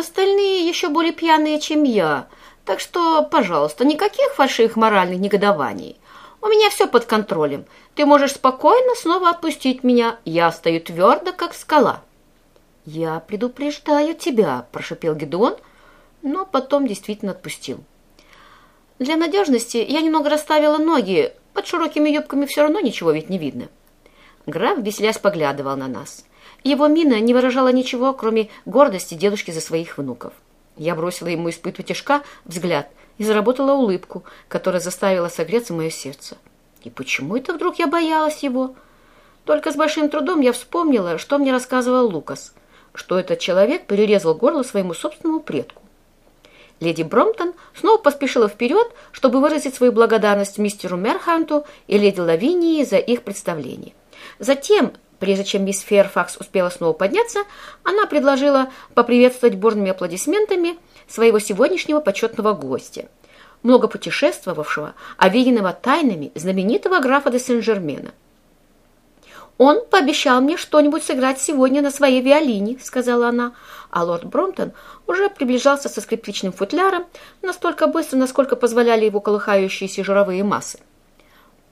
Остальные еще более пьяные, чем я, так что, пожалуйста, никаких фальшивых моральных негодований. У меня все под контролем. Ты можешь спокойно снова отпустить меня. Я стою твердо, как скала». «Я предупреждаю тебя», – прошепел Гедеон, но потом действительно отпустил. Для надежности я немного расставила ноги. Под широкими юбками все равно ничего ведь не видно. Граф, веселясь, поглядывал на нас. Его мина не выражала ничего, кроме гордости дедушки за своих внуков. Я бросила ему из-под тяжка взгляд и заработала улыбку, которая заставила согреться мое сердце. И почему это вдруг я боялась его? Только с большим трудом я вспомнила, что мне рассказывал Лукас, что этот человек перерезал горло своему собственному предку. Леди Бромтон снова поспешила вперед, чтобы выразить свою благодарность мистеру Мерханту и леди Лавинии за их представление. Затем Прежде чем мисс Ферфакс успела снова подняться, она предложила поприветствовать бурными аплодисментами своего сегодняшнего почетного гостя, много путешествовавшего, овеянного тайнами знаменитого графа де Сен-Жермена. «Он пообещал мне что-нибудь сыграть сегодня на своей виолине», — сказала она, а лорд Бромтон уже приближался со скрипичным футляром настолько быстро, насколько позволяли его колыхающиеся жировые массы.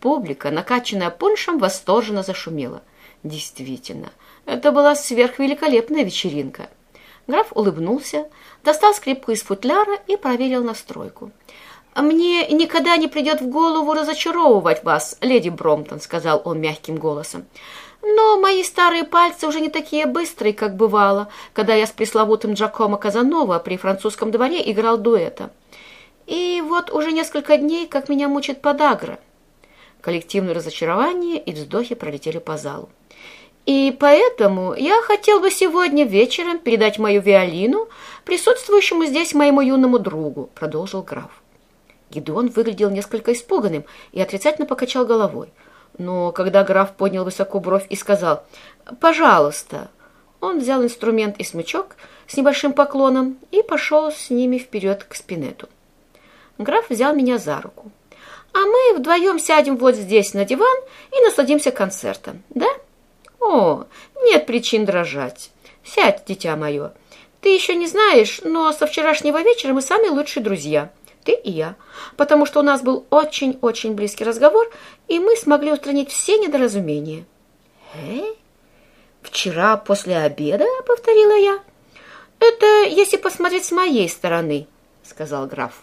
Публика, накачанная пуншем, восторженно зашумела — Действительно, это была сверхвеликолепная вечеринка. Граф улыбнулся, достал скрипку из футляра и проверил настройку. «Мне никогда не придет в голову разочаровывать вас, леди Бромтон», — сказал он мягким голосом. «Но мои старые пальцы уже не такие быстрые, как бывало, когда я с пресловутым Джакомо Казанова при французском дворе играл дуэта. И вот уже несколько дней, как меня мучит подагра». Коллективное разочарование и вздохи пролетели по залу. И поэтому я хотел бы сегодня вечером передать мою виолину присутствующему здесь моему юному другу, продолжил граф. Гидеон выглядел несколько испуганным и отрицательно покачал головой. Но когда граф поднял высоко бровь и сказал «Пожалуйста», он взял инструмент и смычок с небольшим поклоном и пошел с ними вперед к спинету. Граф взял меня за руку. «А мы вдвоем сядем вот здесь на диван и насладимся концертом, да?» «О, нет причин дрожать. Сядь, дитя мое. Ты еще не знаешь, но со вчерашнего вечера мы самые лучшие друзья, ты и я, потому что у нас был очень-очень близкий разговор, и мы смогли устранить все недоразумения». «Э? Вчера после обеда?» — повторила я. «Это если посмотреть с моей стороны», — сказал граф.